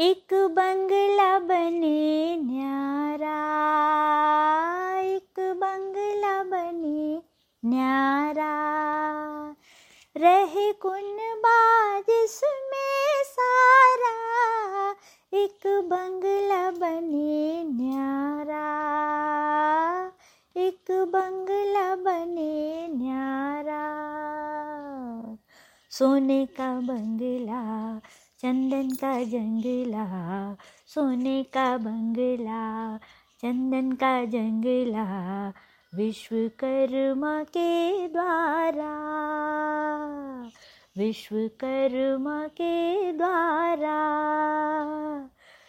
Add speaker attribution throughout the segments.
Speaker 1: एक बंगला बने न्यारा, एक बंगला बने न्यारा। रहे कुन जिसमें सारा, एक बंगला बने न्यारा। एक बंगला बने न्यारा। सोने का बंगला चंदन का जंगला, सोने का बंगला, चंदन का जंगला, विश्वकर्मा के द्वारा, विश्वकर्मा के द्वारा,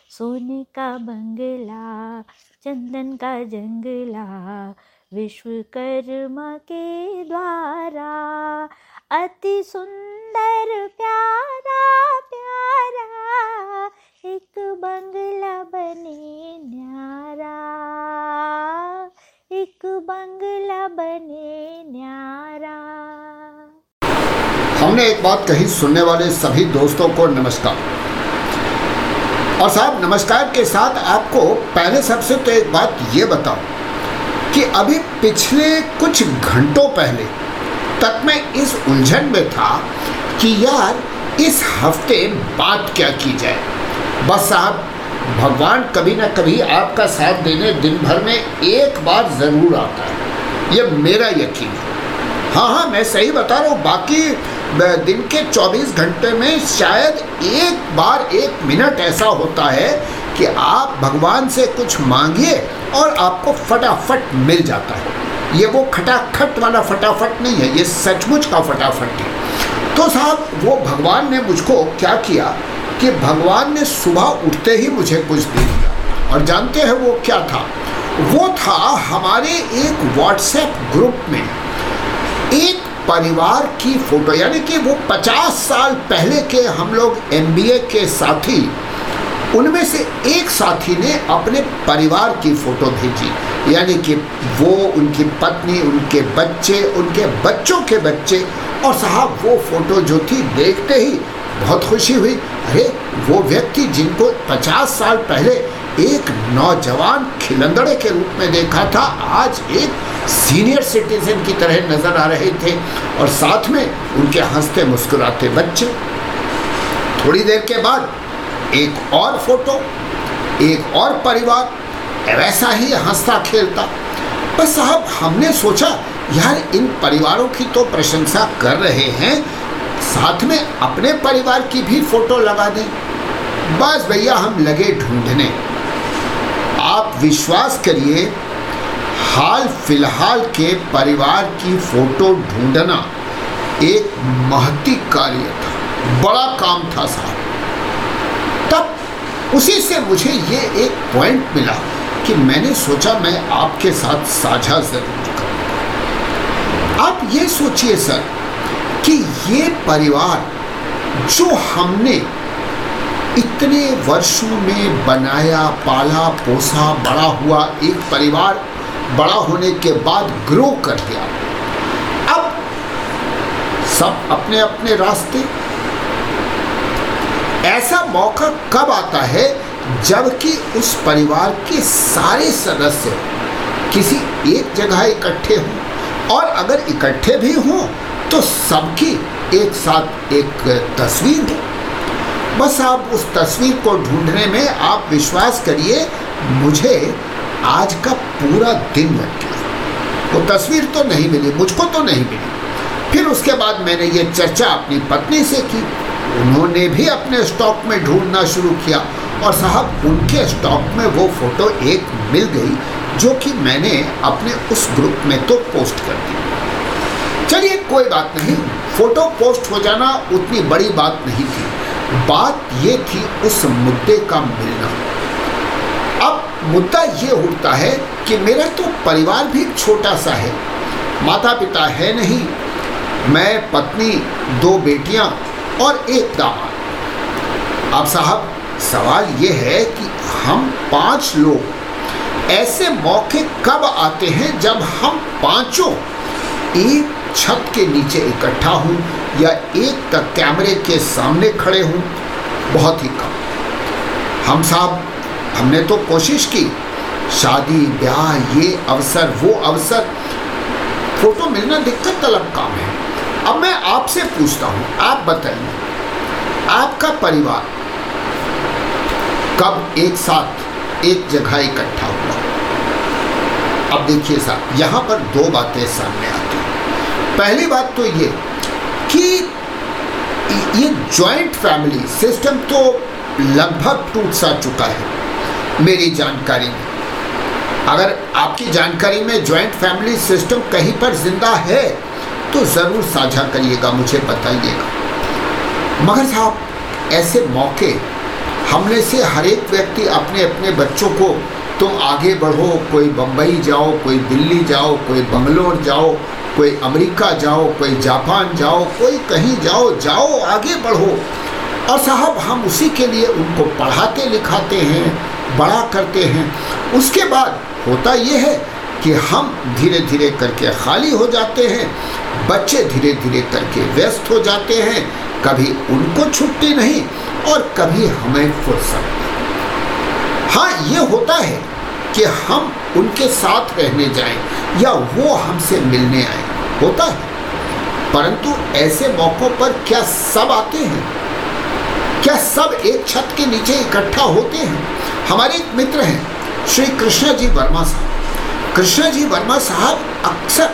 Speaker 1: सोने का बंगला, चंदन का जंगला, विश्वकर्मा के द्वारा, अति सुंदर प्यारा एक बंगला बने न्यारा, एक बंगला बने न्यारा।
Speaker 2: हमने एक बात कही सुनने वाले सभी दोस्तों को नमस्कार। और साहब, नमस्कार के साथ आपको पहले सबसे तो एक बात ये बताओ कि अभी पिछले कुछ घंटों पहले तक मैं इस उलझन में था कि यार इस हफ़्ते बात क्या की जाए। बस साहब, भगवान कभी ना कभी आपका साथ देने दिन भर में एक बार ज़रूर आता है। ये मेरा यकीन है। हाँ हाँ मैं सही बता रहा हूँ, बाकी दिन के 24 घंटे में शायद एक बार एक मिनट ऐसा होता है कि आप भगवान से कुछ मांगिए और आपको फटाफट मिल जाता है। ये वो खटाखट वाला फटाफट नहीं है, ये सचमुच का फटाफट है। तो साहब, वो भगवान ने मुझको क्या किया? कि भगवान ने सुबह उठते ही मुझे कुछ दे दिया। और जानते हैं वो क्या था? वो था हमारे एक व्हाट्सएप ग्रुप में एक परिवार की फ़ोटो यानी कि वो पचास साल पहले के हम लोग एमबीए के साथी, उनमें से एक साथी ने अपने परिवार की फ़ोटो भेजी। यानी कि वो, उनकी पत्नी, उनके बच्चे, उनके बच्चों के बच्चे, और साहब वो फ़ोटो जो थी देखते ही बहुत खुशी हुई। अरे, वो व्यक्ति जिनको 50 साल पहले एक नौजवान खिलंदड़े के रूप में देखा था, आज एक सीनियर सिटीजन की तरह नज़र आ रहे थे और साथ में उनके हँसते मुस्कुराते बच्चे। थोड़ी देर के बाद एक और फ़ोटो, एक और परिवार, वैसा ही हंसता खेलता। बस साहब, हमने सोचा, यार, इन परिवारों की तो प्रशंसा कर रहे हैं साथ में अपने परिवार की भी फ़ोटो लगा दें। बस भैया, हम लगे ढूँढने। आप विश्वास करिए, हाल फ़िलहाल के परिवार की फ़ोटो ढूंढना एक महती कार्य था, बड़ा काम था साहब। तब उसी से मुझे ये एक पॉइंट मिला कि मैंने सोचा मैं आपके साथ साझा ज़रूर करूँ आप ये सोचिए सर कि ये परिवार जो हमने इतने वर्षों में बनाया, पाला, पोसा, बड़ा हुआ, एक परिवार बड़ा होने के बाद ग्रो कर गया अब सब अपने अपने रास्ते। ऐसा मौका कब आता है जबकि उस परिवार के सारे सदस्य किसी एक जगह इकट्ठे हों और अगर इकट्ठे भी हों तो सबकी एक साथ एक तस्वीर हो बस आप उस तस्वीर को ढूँढने में आप विश्वास करिए, मुझे आज का पूरा दिन लग गया। वो तस्वीर तो नहीं मिली, मुझको तो नहीं मिली। फिर उसके बाद मैंने ये चर्चा अपनी पत्नी से की। उन्होंने भी अपने स्टॉक में ढूंढना शुरू किया और साहब, उनके स्टॉक में वो फ़ोटो एक मिल गई, जो कि मैंने अपने उस ग्रुप में तो पोस्ट कर दी। चलिए, कोई बात नहीं। फ़ोटो पोस्ट हो जाना उतनी बड़ी बात नहीं थी। बात ये थी उस मुद्दे का मिलना। अब मुद्दा ये उठता है कि मेरा तो परिवार भी छोटा सा है। माता पिता है नहीं। मैं, पत्नी, दो बेटियाँ और एक दामाद। अब साहब, सवाल ये है कि हम पाँच लोग, ऐसे मौके कब आते हैं जब हम पाँचों एक छत के नीचे इकट्ठा हूँ या एक तक कैमरे के सामने खड़े हूँ, बहुत ही कम। हम साहब, हमने तो कोशिश की, शादी, ब्याह, ये अवसर, वो अवसर। फ़ोटो मिलना दिक्कत तलब काम है। अब मैं आपसे पूछता हूँ, आप बताइए, आपका परिवार कब एक साथ, एक जगह इकट्ठा हुआ? अब देखिए साहब, यहाँ पर दो बातें सामने आती हैं। पहली बात तो ये कि ये जॉइंट फैमिली सिस्टम तो लगभग टूट सा चुका है, मेरी जानकारी में। अगर आपकी जानकारी में जॉइंट फैमिली सिस्टम कहीं पर ज़िंदा है तो ज़रूर साझा करिएगा, मुझे बताइएगा। मगर साहब, ऐसे मौके हमने से हर एक व्यक्ति अपने अपने बच्चों को, तुम आगे बढ़ो, कोई बम्बई जाओ, कोई दिल्ली जाओ, कोई बंगलोर जाओ कोई अमेरिका जाओ, कोई जापान जाओ, कोई कहीं जाओ जाओ, आगे बढ़ो। और साहब, हम उसी के लिए उनको पढ़ाते, लिखाते हैं, बड़ा करते हैं। उसके बाद होता यह है कि हम धीरे धीरे करके खाली हो जाते हैं, बच्चे धीरे धीरे करके व्यस्त हो जाते हैं, कभी उनको छुट्टी नहीं और कभी हमें फुर्सत। हाँ ये होता है कि हम उनके साथ रहने जाएँ या वो हमसे मिलने आए। होता है। परंतु ऐसे मौक़ों पर क्या सब आते हैं? क्या सब एक छत के नीचे इकट्ठा होते हैं? हमारे एक मित्र हैं, श्री कृष्णा जी वर्मा साहब। कृष्णा जी वर्मा साहब अक्सर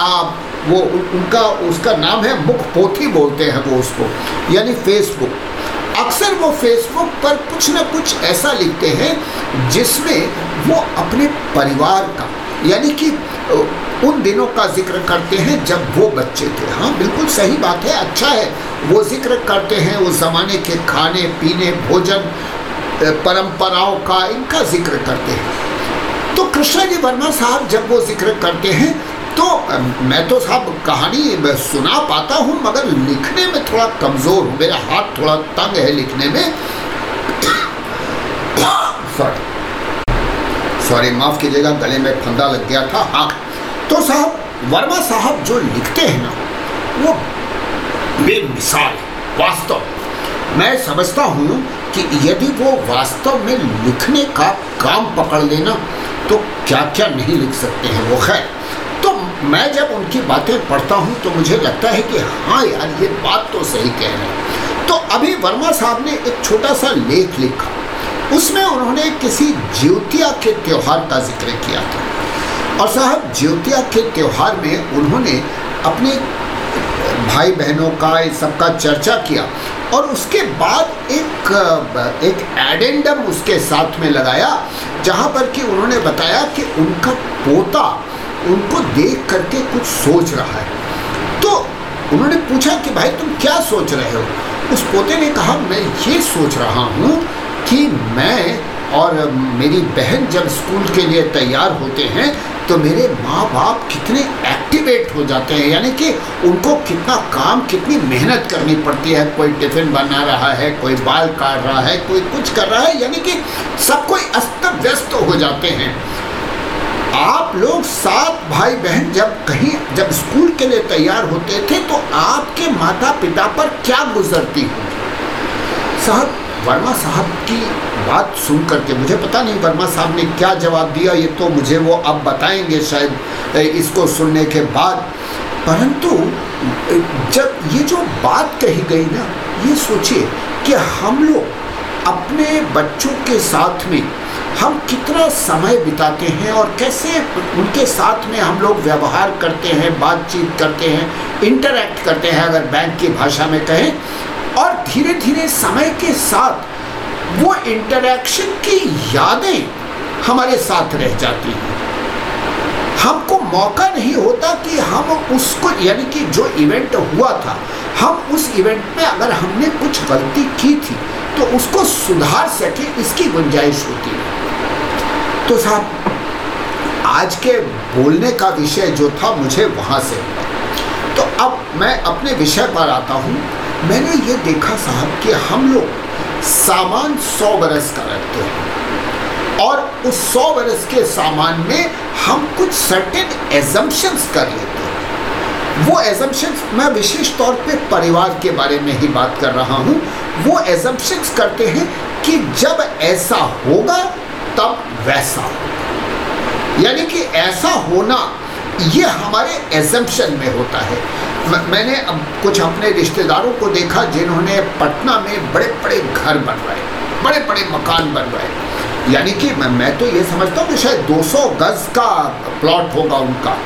Speaker 2: आप वो उनका, उसका नाम है मुख पोथी बोलते हैं वो उसको, यानी फेसबुक अक्सर वो फेसबुक पर कुछ ना कुछ ऐसा लिखते हैं जिसमें वो अपने परिवार का, यानी कि उन दिनों का ज़िक्र करते हैं जब वो बच्चे थे। हाँ बिल्कुल सही बात है अच्छा है। वो ज़िक्र करते हैं उस ज़माने के खाने, पीने, भोजन परंपराओं का, इनका ज़िक्र करते हैं। तो कृष्णा जी वर्मा साहब जब वो ज़िक्र करते हैं तो मैं तो साहब कहानी सुना पाता हूँ, मगर लिखने में थोड़ा कमज़ोर हूँ। मेरा हाथ थोड़ा तंग है लिखने में। सॉरी माफ़ कीजिएगा, गले में फंदा लग गया था। हाँ। तो साहब, वर्मा साहब जो लिखते हैं ना, वो बेमिसाल वास्तव। मैं समझता हूँ कि यदि वो वास्तव में लिखने का काम पकड़ लेना तो क्या क्या नहीं लिख सकते हैं, वो खैर। मैं जब उनकी बातें पढ़ता हूँ तो मुझे लगता है कि हाँ यार, ये बात तो सही कह रहे हैं। तो अभी वर्मा साहब ने एक छोटा सा लेख लिखा। उसमें उन्होंने किसी ज्योतिया के त्यौहार का ज़िक्र किया था। और साहब, ज्योतिया के त्यौहार में उन्होंने अपने भाई बहनों का इस सबका चर्चा किया। और उसके बाद एक एक एडेंडम उसके साथ में लगाया, जहाँ पर कि उन्होंने बताया कि उनका पोता उनको देख करके कुछ सोच रहा है। तो उन्होंने पूछा कि भाई तुम क्या सोच रहे हो? उस पोते ने कहा, मैं ये सोच रहा हूँ कि मैं और मेरी बहन जब स्कूल के लिए तैयार होते हैं तो मेरे माँ बाप कितने एक्टिवेट हो जाते हैं। यानी कि उनको कितना काम, कितनी मेहनत करनी पड़ती है। कोई टिफ़िन बना रहा है, कोई बाल काट रहा है, कोई कुछ कर रहा है। यानी कि सब कोई अस्त व्यस्त हो जाते हैं। आप लोग सात भाई बहन जब कहीं, जब स्कूल के लिए तैयार होते थे तो आपके माता पिता पर क्या गुजरती होगी साहब, वर्मा साहब की बात सुन करके मुझे पता नहीं वर्मा साहब ने क्या जवाब दिया, ये तो मुझे वो अब बताएँगे शायद इसको सुनने के बाद। परंतु जब ये जो बात कही गई ना, ये सोचिए कि हम लोग अपने बच्चों के साथ में हम कितना समय बिताते हैं और कैसे उनके साथ में हम लोग व्यवहार करते हैं, बातचीत करते हैं इंटरेक्ट करते हैं अगर बैंक की भाषा में कहें। और धीरे धीरे समय के साथ वो इंटरेक्शन की यादें हमारे साथ रह जाती हैं। हमको मौका नहीं होता कि हम उसको, यानी कि जो इवेंट हुआ था, हम उस इवेंट में अगर हमने कुछ गलती की थी तो उसको सुधार सके, इसकी गुंजाइश होती है। तो साहब, आज के बोलने का विषय जो था मुझे वहाँ से। तो अब मैं अपने विषय पर आता हूँ। मैंने ये देखा साहब कि हम लोग सामान सौ बरस का रखते हैं। और उस सौ बरस के सामान में हम कुछ सर्टेन एजम्पन्स कर लेते हैं। वो एजम्पन्स मैं विशेष तौर पे परिवार के बारे में ही बात कर रहा हूँ। वो एजम्पन्स करते हैं कि जब ऐसा होगा, तब वैसा। यानी कि ऐसा होना, ये हमारे एजम्पन में होता है। मैंने अब कुछ अपने रिश्तेदारों को देखा जिन्होंने पटना में बड़े बड़े घर बनवाए बड़े बड़े मकान बनवाए। यानी कि मैं मैं तो ये समझता हूँ कि शायद 200 गज का प्लॉट होगा उनका।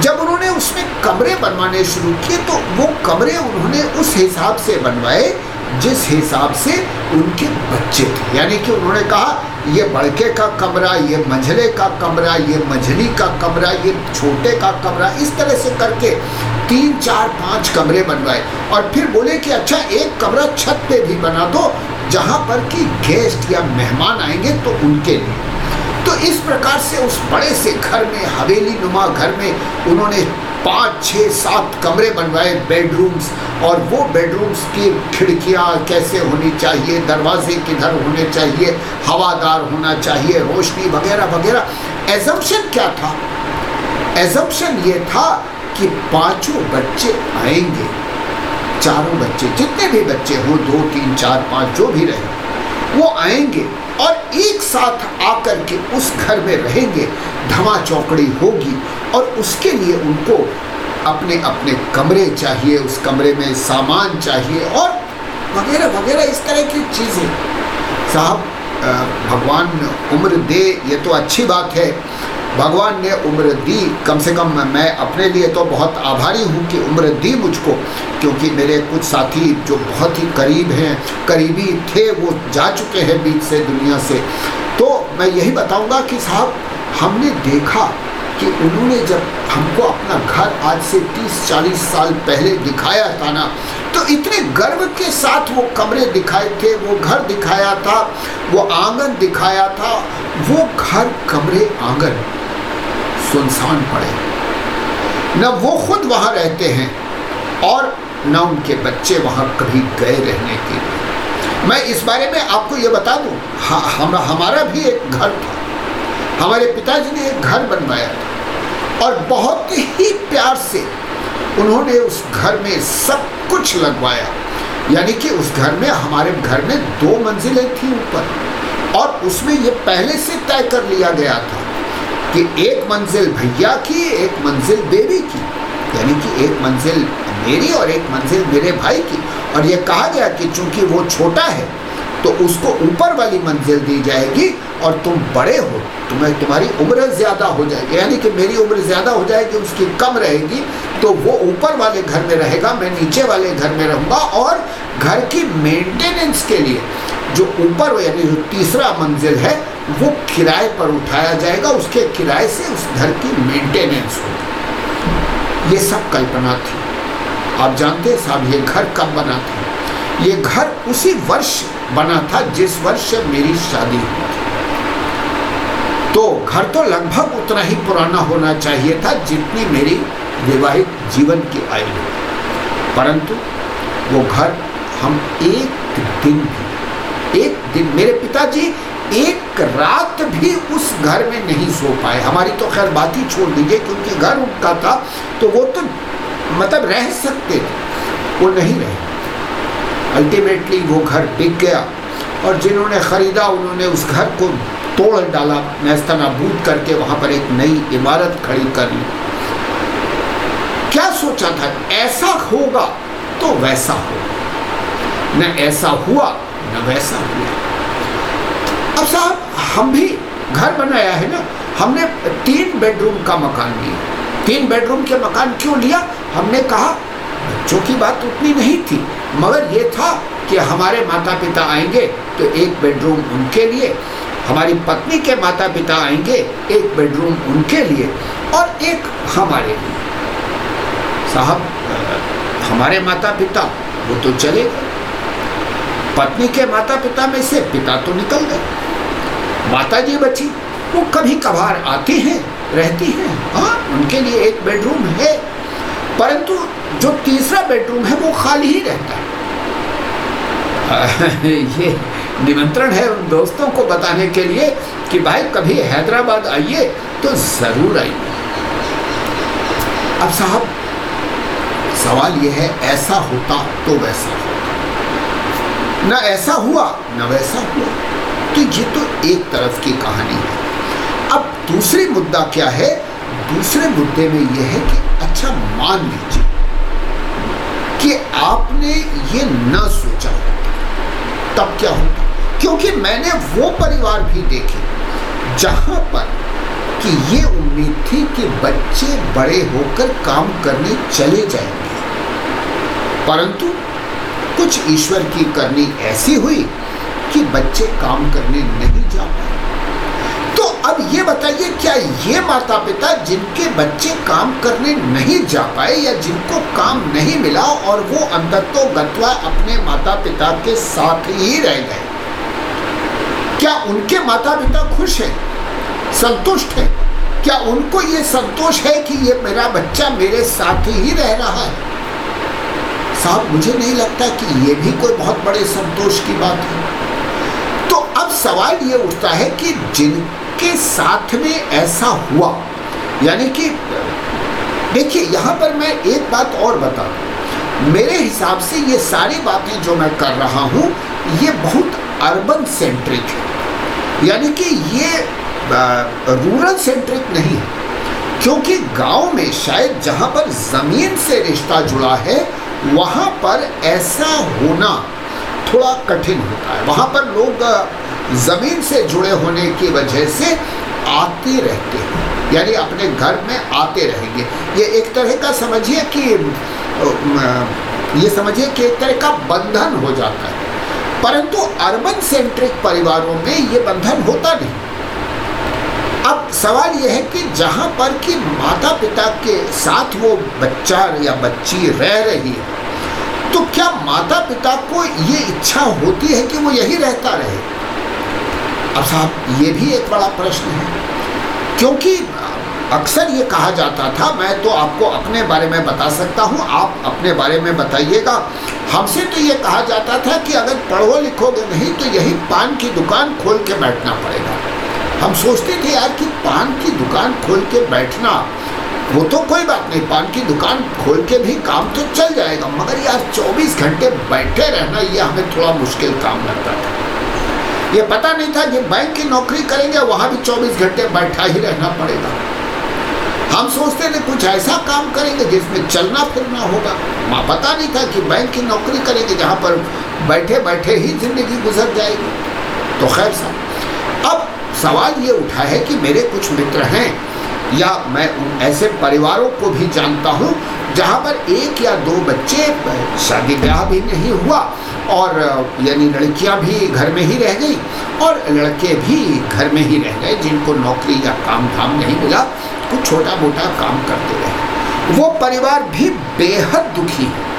Speaker 2: जब उन्होंने उसमें कमरे बनवाने शुरू किए तो वो कमरे उन्होंने उस हिसाब से बनवाए जिस हिसाब से उनके बच्चे थे। यानी कि उन्होंने कहा ये बड़के का कमरा, ये मंझले का कमरा, ये मझली का कमरा, ये छोटे का कमरा, इस तरह से करके तीन, चार, पाँच कमरे बनवाए। और फिर बोले कि अच्छा एक कमरा छत पे भी बना दो, जहाँ पर कि गेस्ट या मेहमान आएँगे तो उनके लिए। तो इस प्रकार से उस बड़े से घर में, हवेली नुमा घर में उन्होंने पाँच छः सात कमरे बनवाए बेडरूम्स और वो बेडरूम्स की खिड़कियाँ कैसे होनी चाहिए, दरवाजे किधर होने चाहिए, हवादार होना चाहिए, रोशनी वगैरह वगैरह। एजम्पन क्या था? एजम्पन ये था कि पाँचों बच्चे आएँगे। चारों बच्चे, जितने भी बच्चे हों, दो, तीन, चार, पाँच, जो भी रहे, वो आएँगे। और एक साथ आकर के उस घर में रहेंगे, धमा चौकड़ी होगी और उसके लिए उनको अपने अपने कमरे चाहिए, उस कमरे में सामान चाहिए और वगैरह वगैरह इस तरह की चीज़ें। साहब भगवान उम्र दे, ये तो अच्छी बात है। भगवान ने उम्र दी, कम से कम मैं अपने लिए तो बहुत आभारी हूँ कि उम्र दी मुझको, क्योंकि मेरे कुछ साथी जो बहुत ही करीब हैं, करीबी थे, वो जा चुके हैं बीच से दुनिया से। तो मैं यही बताऊँगा कि साहब, हमने देखा कि उन्होंने जब हमको अपना घर आज से 30-40 साल पहले दिखाया था ना तो इतने गर्व के साथ वो कमरे दिखाए थे, वो घर दिखाया था, वो आँगन दिखाया था, वो घर कमरे आँगन। सुनसान पड़े। न वो खुद वहाँ रहते हैं और न उनके बच्चे वहाँ कभी गए रहने के लिए। मैं इस बारे में आपको ये बता दूँ हम, हमारा भी एक घर था। हमारे पिताजी ने एक घर बनवाया था और बहुत ही प्यार से उन्होंने उस घर में सब कुछ लगवाया। यानी कि उस घर में, हमारे घर में दो मंजिलें थी ऊपर और उसमें ये पहले से तय कर लिया गया था कि एक मंजिल भैया की, एक मंजिल बेबी की, यानी कि एक मंजिल मेरी और एक मंजिल मेरे भाई की। और ये कहा गया कि चूँकि वो छोटा है तो उसको ऊपर वाली मंजिल दी जाएगी और तुम बड़े हो, तुम्हें तुम्हारी उम्र ज़्यादा हो जाएगी। यानी कि मेरी उम्र ज़्यादा हो जाएगी, उसकी कम रहेगी तो वो ऊपर वाले घर में रहेगा, मैं नीचे वाले घर में रहूँगा और घर की मेंटेनेंस के लिए जो ऊपर, यानी जो तीसरा मंजिल है वो किराए पर उठाया जाएगा, उसके किराए से उस घर की मेंटेनेंस होगी। ये सब कल्पना थी। आप जानते हैं साहब, ये घर कब बना था? ये घर उसी वर्ष बना था जिस वर्ष मेरी शादी हुई थी। तो घर तो लगभग उतना ही पुराना होना चाहिए था जितनी मेरी वैवाहिक जीवन की आयु परंतु वो घर हम एक दिन भी, एक दिन, मेरे पिताजी एक रात भी उस घर में नहीं सो पाए। हमारी तो खैर बात ही छोड़ दीजिए क्योंकि घर उनका था तो वो तो मतलब रह सकते थे, वो नहीं रहे। अल्टीमेटली वो घर बिक गया और जिन्होंने ख़रीदा, उन्होंने उस घर को तोड़ डाला नस्ता करके वहाँ पर एक नई इमारत खड़ी कर ली। क्या सोचा था? ऐसा होगा तो वैसा होगा। न ऐसा हुआ, न वैसा हुआ। अब साहब हम भी घर बनाया है ना, हमने तीन बेडरूम का मकान लिया। तीन बेडरूम के मकान क्यों लिया? हमने कहा, बच्चों की बात उतनी नहीं थी, मगर ये था कि हमारे माता पिता आएँगे तो एक बेडरूम उनके लिए, हमारी पत्नी के माता पिता आएँगे एक बेडरूम उनके लिए और एक हमारे लिए। साहब हमारे माता पिता वो तो चले गए। पत्नी के माता पिता में से पिता तो निकल गए। माता जी बची, वो कभी कभार आती हैं, रहती हैं। हाँ उनके लिए एक बेडरूम है। परंतु जो तीसरा बेडरूम है, वो खाली ही रहता है। ये निमंत्रण है उन दोस्तों को बताने के लिए कि भाई, कभी हैदराबाद आइए तो ज़रूर आइए। अब साहब, सवाल ये है, ऐसा होता तो वैसा। न ऐसा हुआ, न वैसा हुआ। तो ये तो एक तरफ़ की कहानी है। अब दूसरी मुद्दा क्या है? दूसरे मुद्दे में यह है कि अच्छा मान लीजिए कि आपने ये न सोचा तब क्या होता? क्योंकि मैंने वो परिवार भी देखे जहाँ पर कि ये उम्मीद थी कि बच्चे बड़े होकर काम करने चले जाएँगे। परंतु कुछ ईश्वर की करनी ऐसी हुई कि बच्चे काम करने नहीं जा पाए। तो अब ये बताइए, क्या ये माता पिता जिनके बच्चे काम करने नहीं जा पाए या जिनको काम नहीं मिला और वो अंधत्व गत्वा अपने माता पिता के साथ ही रह गए? क्या उनके माता पिता खुश हैं? संतुष्ट हैं? क्या उनको ये संतोष है कि ये मेरा बच्चा मेरे साथ ही रह रहा है? साहब, मुझे नहीं लगता कि ये भी कोई बहुत बड़े संतोष की बात है। तो अब सवाल ये उठता है कि जिनके साथ में ऐसा हुआ, यानी कि, देखिए, यहाँ पर मैं एक बात और बता मेरे हिसाब से ये सारी बातें जो मैं कर रहा हूँ, ये बहुत अर्बन सेंट्रिक है। यानी कि ये रूरल सेंट्रिक नहीं है। क्योंकि गाँव में शायद जहाँ पर ज़मीन से रिश्ता जुड़ा है वहाँ पर ऐसा होना थोड़ा कठिन होता है। वहाँ पर लोग ज़मीन से जुड़े होने की वजह से आते रहते हैं। यानी अपने घर में आते रहेंगे। ये एक तरह का समझिए कि ये समझिए कि एक तरह का बंधन हो जाता है। परंतु अर्बन सेंट्रिक परिवारों में ये बंधन होता नहीं। अब सवाल यह है कि जहाँ पर कि माता पिता के साथ वो बच्चा या बच्ची रह रही है तो क्या माता पिता को ये इच्छा होती है कि वो यही रहता रहे? अब साहब, ये भी एक बड़ा प्रश्न है। क्योंकि अक्सर ये कहा जाता था, मैं तो आपको अपने बारे में बता सकता हूँ, आप अपने बारे में बताइएगा। हमसे तो ये कहा जाता था कि अगर पढ़ो लिखोगे नहीं तो यही पान की दुकान खोल के बैठना पड़ेगा। हम सोचते थे यार कि पान की दुकान खोल के बैठना, वो तो कोई बात नहीं, पान की दुकान खोल के भी काम तो चल जाएगा, मगर यार 24 घंटे बैठे रहना, ये हमें थोड़ा मुश्किल काम लगता था। ये पता नहीं था कि बैंक की नौकरी करेंगे, वहाँ भी 24 घंटे बैठा ही रहना पड़ेगा। हम सोचते थे कुछ ऐसा काम करेंगे जिसमें चलना फिरना होगा। वहाँ पता नहीं था कि बैंक की नौकरी करेंगे, जहाँ पर बैठे बैठे ही ज़िंदगी गुजर जाएगी। तो खैर साहब, अब सवाल ये उठा है कि मेरे कुछ मित्र हैं, या मैं उन ऐसे परिवारों को भी जानता हूँ, जहाँ पर एक या दो बच्चे, शादी ब्याह भी नहीं हुआ, और, यानी लड़कियाँ भी घर में ही रह गई, और लड़के भी घर में ही रह गए, जिनको नौकरी या काम धाम नहीं मिला, कुछ छोटा मोटा काम करते रहे। वो परिवार भी बेहद दुखी है।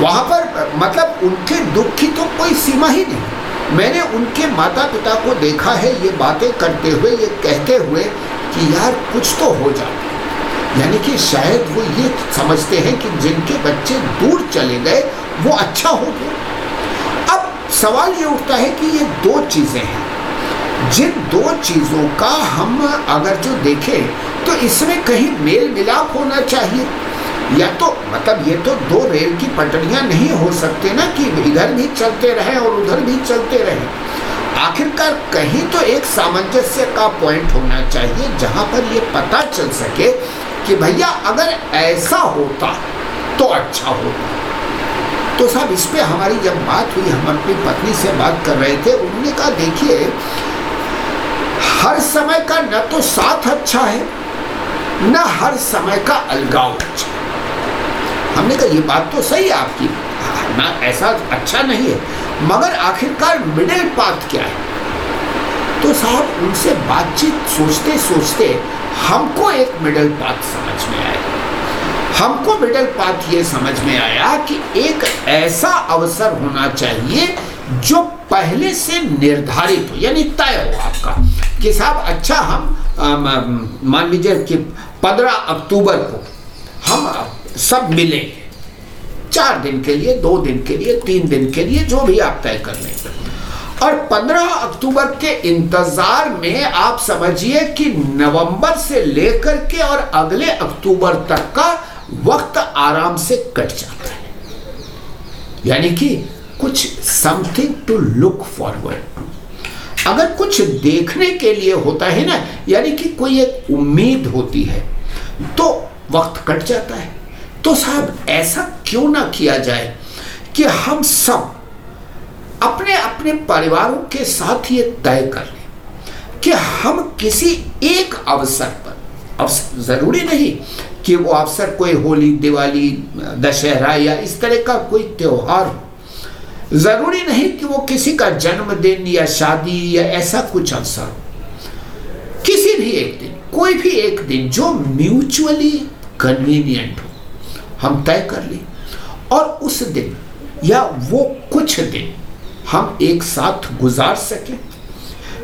Speaker 2: वहाँ पर मतलब उनके दुख की तो कोई सीमा ही नहीं। मैंने उनके माता पिता को देखा है, ये बातें करते हुए, ये कहते हुए कि यार कुछ तो हो जाए यानी कि शायद वो ये समझते हैं कि जिनके बच्चे दूर चले गए, वो अच्छा हो गया। अब सवाल ये उठता है कि ये दो चीज़ें हैं। जिन दो चीज़ों का हम अगर जो देखें तो इसमें कहीं मेल मिलाप होना चाहिए। या तो मतलब ये तो दो रेल की पटरियाँ नहीं हो सकते ना कि इधर भी चलते रहे और उधर भी चलते रहे। आखिरकार कहीं तो एक सामंजस्य का पॉइंट होना चाहिए जहाँ पर ये पता चल सके कि भैया अगर ऐसा होता तो अच्छा होता। तो साहब, इस पे हमारी जब बात हुई, हम अपनी पत्नी से बात कर रहे थे, उन्होंने कहा, देखिए, हर समय का न तो साथ अच्छा है, न हर समय का अलगाव अच्छा हमने कहा, ये बात तो सही है आपकी। ना, ऐसा अच्छा नहीं है। मगर आखिरकार मिडिल पाथ क्या है? तो साहब, उनसे बातचीत सोचते सोचते हमको एक मिडिल पाथ समझ में आया। हमको मिडिल पाथ ये समझ में आया कि एक ऐसा अवसर होना चाहिए जो पहले से निर्धारित हो, यानी तय हो आपका कि साहब अच्छा हम मान लीजिए कि पंद्रह अक्टूबर को हम सब मिलेंगे। चार दिन के लिए, दो दिन के लिए, तीन दिन के लिए जो भी आप तय कर लें। और 15 अक्टूबर के इंतज़ार में आप समझिए कि नवंबर से लेकर के और अगले अक्टूबर तक का वक्त आराम से कट जाता है। यानी कि कुछ समथिंग टू लुक फॉरवर्ड अगर कुछ देखने के लिए होता है ना, यानी कि कोई एक उम्मीद होती है तो वक्त कट जाता है। तो साहब, ऐसा क्यों ना किया जाए कि हम सब अपने अपने परिवारों के साथ ये तय कर लें कि हम किसी एक अवसर पर, अवसर ज़रूरी नहीं कि वो अवसर कोई होली, दिवाली, दशहरा या इस तरह का कोई त्योहार हो। ज़रूरी नहीं कि वो किसी का जन्मदिन या शादी या ऐसा कुछ अवसर हो। किसी भी एक दिन, कोई भी एक दिन जो म्यूचुअली कन्वीनियंट हम तय कर लें। और उस दिन या वो कुछ दिन हम एक साथ गुजार सकें।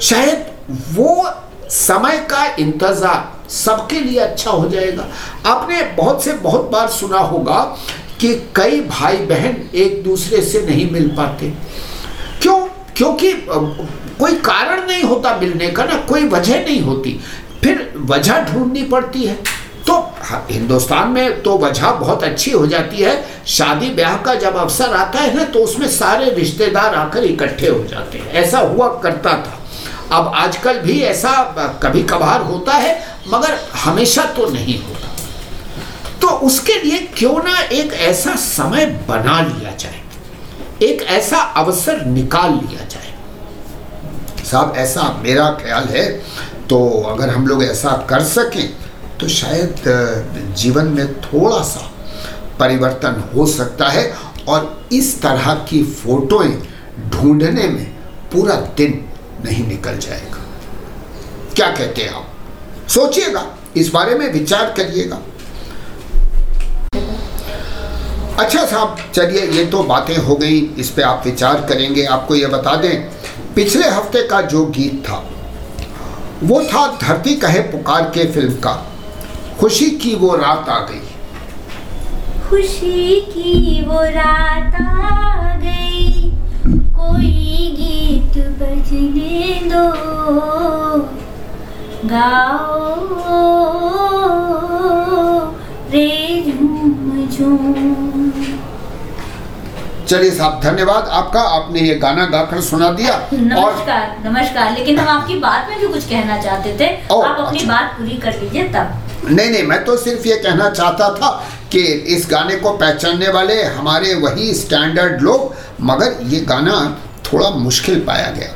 Speaker 2: शायद वो समय का इंतज़ार सबके लिए अच्छा हो जाएगा। आपने बहुत से बहुत बार सुना होगा कि कई भाई बहन एक दूसरे से नहीं मिल पाते। क्यों? क्योंकि कोई कारण नहीं होता मिलने का ना, कोई वजह नहीं होती। फिर वजह ढूंढनी पड़ती है। तो हाँ, हिंदुस्तान में तो वजह बहुत अच्छी हो जाती है। शादी ब्याह का जब अवसर आता है ना तो उसमें सारे रिश्तेदार आकर इकट्ठे हो जाते हैं। ऐसा हुआ करता था। अब आजकल भी ऐसा कभी कभार होता है मगर हमेशा तो नहीं होता। तो उसके लिए क्यों ना एक ऐसा समय बना लिया जाए? एक ऐसा अवसर निकाल लिया जाए। साहब ऐसा मेरा ख्याल है तो अगर हम लोग ऐसा कर सकें तो शायद जीवन में थोड़ा सा परिवर्तन हो सकता है और इस तरह की फोटोएँ ढूँढने में पूरा दिन नहीं निकल जाएगा। क्या कहते हैं आप? सोचिएगा, इस बारे में विचार करिएगा। अच्छा साहब, चलिए, ये तो बातें हो गई, इस पे आप विचार करेंगे। आपको ये बता दें, पिछले हफ़्ते का जो गीत था, वो था धरती कहे पुकार के फ़िल्म का। खुशी की वो रात आ गई।
Speaker 1: खुशी की वो रात आ गई। कोई गीत बजने दो। गाओ रे झूम झूम
Speaker 2: चलिए साहब धन्यवाद। आपका आपने ये गाना गाकर सुना दिया।
Speaker 1: नमस्कार और... नमस्कार। लेकिन हम आपकी बात में भी कुछ कहना चाहते थे। ओ, आप अपनी अच्छा। बात पूरी कर लीजिए तब।
Speaker 2: नहीं नहीं मैं तो सिर्फ़ ये कहना चाहता था कि इस गाने को पहचानने वाले हमारे वही स्टैंडर्ड लोग मगर ये गाना थोड़ा मुश्किल पाया गया।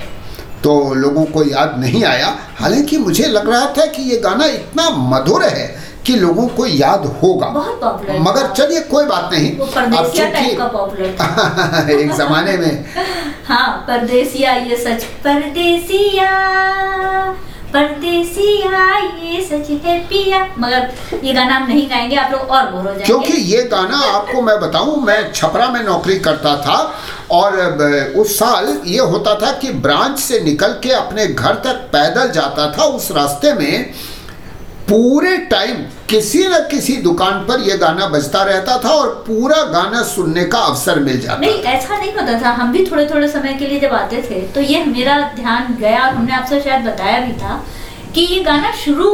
Speaker 2: तो लोगों को याद नहीं आया। हालाँकि मुझे लग रहा था कि ये गाना इतना मधुर है कि लोगों को याद होगा। मगर चलिए कोई बात नहीं।
Speaker 1: अब चूँकि
Speaker 2: एक जमाने में।
Speaker 1: हाँ परदेसिया ये सच। परदेसिया परदेसिया ये सच है पिया। मगर ये गाना हम नहीं गाएँगे, आप लोग और बोर हो जाएँगे।
Speaker 2: क्योंकि ये गाना आपको मैं बताऊँ, मैं छपरा में नौकरी करता था और उस साल ये होता था कि ब्रांच से निकल के अपने घर तक पैदल जाता था उस रास्ते में। पूरे टाइम किसी न किसी दुकान पर यह गाना बजता रहता था और पूरा गाना सुनने का अवसर मिल जाता
Speaker 1: नहीं ऐसा नहीं होता था। हम भी थोड़े थोड़े समय के लिए जब आते थे तो ये मेरा ध्यान गया और हमने आपसे शायद बताया भी था कि ये गाना शुरू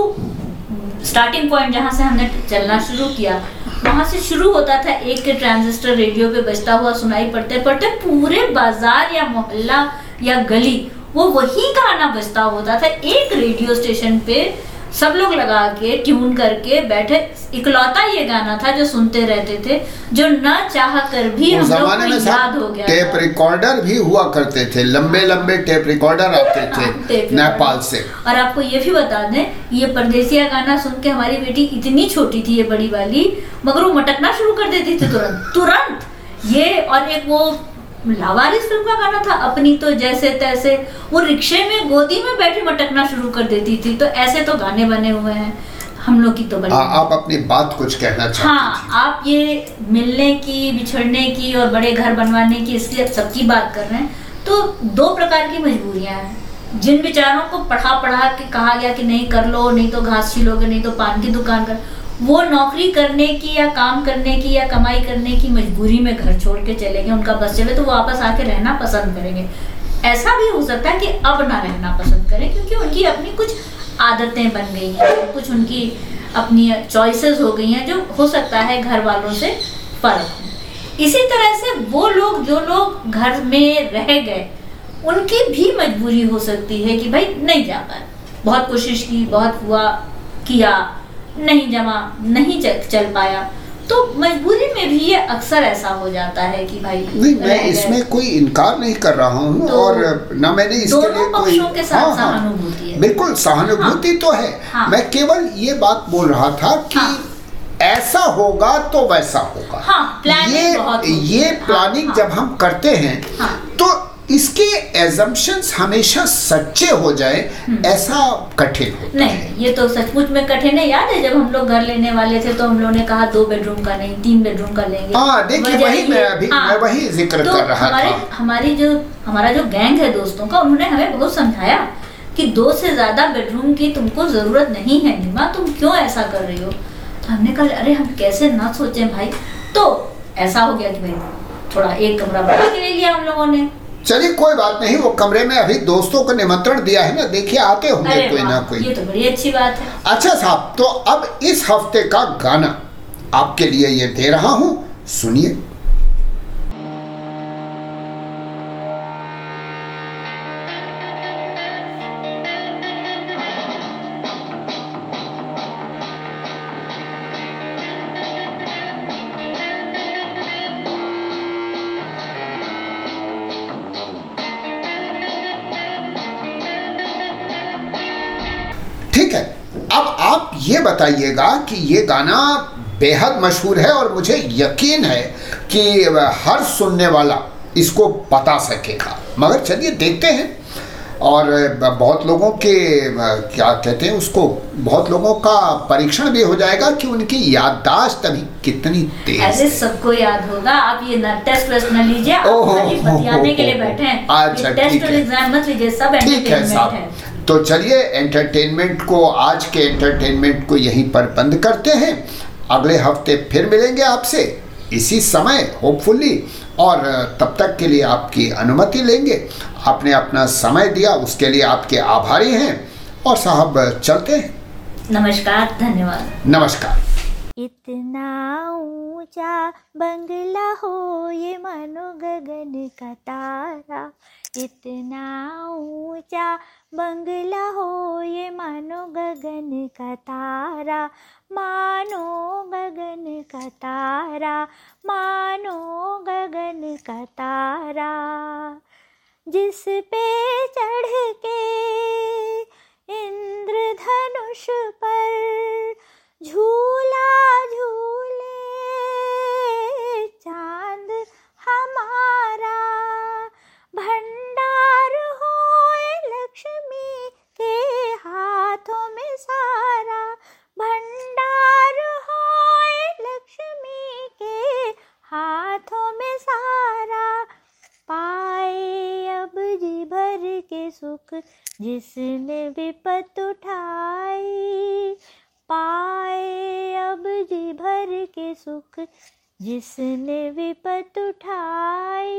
Speaker 1: स्टार्टिंग पॉइंट जहाँ से हमने चलना शुरू किया वहाँ से शुरू होता था एक के ट्रांजिस्टर रेडियो पे बजता हुआ सुनाई पड़ते पड़ते पूरे बाज़ार या मोहल्ला या गली वो वही गाना बजता होता था एक रेडियो स्टेशन पे सब लोग लगा के ट्यून करके बैठे। इकलौता ये गाना था जो सुनते रहते थे जो न चाह कर भी हम लोग को याद हो गया
Speaker 2: टेप रिकॉर्डर भी हुआ करते थे लंबे लंबे टेप रिकॉर्डर आते थे हाँ, नेपाल से।
Speaker 1: और आपको ये भी बता दें ये परदेसिया गाना सुन के हमारी बेटी इतनी छोटी थी ये बड़ी वाली मगर वो मटकना शुरू कर देती थी तुरंत। तुरंत! ये और एक वो लावारिस फ़िल्म का गाना था अपनी तो जैसे तैसे वो रिक्शे में गोदी में बैठी मटकना शुरू कर देती थी तो ऐसे तो गाने बने हुए हैं। हम लोग की तो बड़ी
Speaker 2: आ, आप अपनी बात कुछ कहना चाहते
Speaker 1: हाँ आप ये मिलने की बिछड़ने की और बड़े घर बनवाने की इसकी सबकी बात कर रहे हैं। तो दो प्रकार की मजबूरियाँ हैं। जिन विचारों को पढ़ा पढ़ा के कहा गया कि नहीं कर लो नहीं तो घास छिलोगे नहीं तो पान की दुकान कर। वो नौकरी करने की या काम करने की या कमाई करने की मजबूरी में घर छोड़ के चले गए, उनका बस चले तो वो वापस आके रहना पसंद करेंगे। ऐसा भी हो सकता है कि अब ना रहना पसंद करें, क्योंकि उनकी अपनी कुछ आदतें बन गई हैं, कुछ उनकी अपनी चॉइसेस हो गई हैं, जो हो सकता है घर वालों से फ़र्क इसी तरह से वो लोग, जो लोग घर में रह गए, उनकी भी मजबूरी हो सकती है कि भाई नहीं जा पाए। बहुत कोशिश की, बहुत हुआ, किया नहीं जमा नहीं चल, पाया। तो मजबूरी में भी ये अक्सर ऐसा हो जाता है कि भाई
Speaker 2: नहीं मैं इसमें कोई इनकार नहीं कर रहा हूँ तो और ना मैंने इसके लिए कोई
Speaker 1: के साथ हाँ, हाँ, सहानुभूति है।
Speaker 2: बिल्कुल सहानुभूति हाँ, तो है। हाँ, मैं केवल ये बात बोल रहा था कि हाँ, ऐसा होगा तो वैसा होगा।
Speaker 1: हाँ, ये
Speaker 2: ये प्लानिंग हाँ, जब हम करते हैं हाँ, तो इसके एजम्पशंस हमेशा सच्चे हो जाए हम्म। ऐसा कठिन होता
Speaker 1: नहीं है। ये तो सचमुच में कठिन है। याद है जब हम लोग घर लेने वाले थे तो हम लोगों ने कहा दो बेडरूम का नहीं तीन बेडरूम का लेंगे।
Speaker 2: हाँ देखिए वही मैं अभी हाँ, मैं वही ज़िक्र तो कर रहा
Speaker 1: हमारे, था। हमारी जो हमारा जो गैंग है दोस्तों का उन्होंने हमें बहुत समझाया कि दो से ज़्यादा बेडरूम की तुमको ज़रूरत नहीं है नीमा तुम क्यों ऐसा कर रही हो? तो हमने कहा अरे हम कैसे ना सोचे भाई। तो ऐसा हो गया कि भाई थोड़ा एक कमरा बढ़ा के ले लिया हम लोगों ने।
Speaker 2: चलिए कोई बात नहीं वो कमरे में अभी दोस्तों को निमंत्रण दिया है ना देखिए आते होंगे कोई ना कोई।
Speaker 1: ये तो बड़ी अच्छी बात है।
Speaker 2: अच्छा साहब तो अब इस हफ़्ते का गाना आपके लिए ये दे रहा हूँ सुनिए। ये बताइएगा कि ये गाना बेहद मशहूर है और मुझे यकीन है कि हर सुनने वाला इसको बता सकेगा। मगर चलिए देखते हैं। और बहुत लोगों के क्या कहते हैं उसको बहुत लोगों का परीक्षण भी हो जाएगा कि उनकी याददाश्त अभी कितनी तेज
Speaker 1: ऐसे सबको याद होगा। आप ये न टेस्ट वेस्ट न लीजिए। बतियाने के लिए बैठे हैं। अच्छा टेस्ट एग्ज़ाम मत लीजिए सब ठीक है साहब।
Speaker 2: तो चलिए एंटरटेनमेंट को आज के एंटरटेनमेंट को यहीं पर बंद करते हैं। अगले हफ़्ते फिर मिलेंगे आपसे। इसी समय होपफुली और तब तक के लिए आपकी अनुमति लेंगे। आपने अपना समय दिया उसके लिए आपके आभारी हैं। और साहब चलते हैं।
Speaker 1: नमस्कार धन्यवाद।
Speaker 2: नमस्कार।
Speaker 3: इतना ऊँचा बंगला हो ये मानो गगन का तारा। इतना ऊँचा बंगला हो ये मानो गगन का तारा, मानो गगन का तारा, मानो गगन का तारा। जिस पे चढ़ के इंद्रधनुष पर झूला सुख जिसने विपत उठाई। पाए अब जी भर के सुख जिसने विपत उठाई।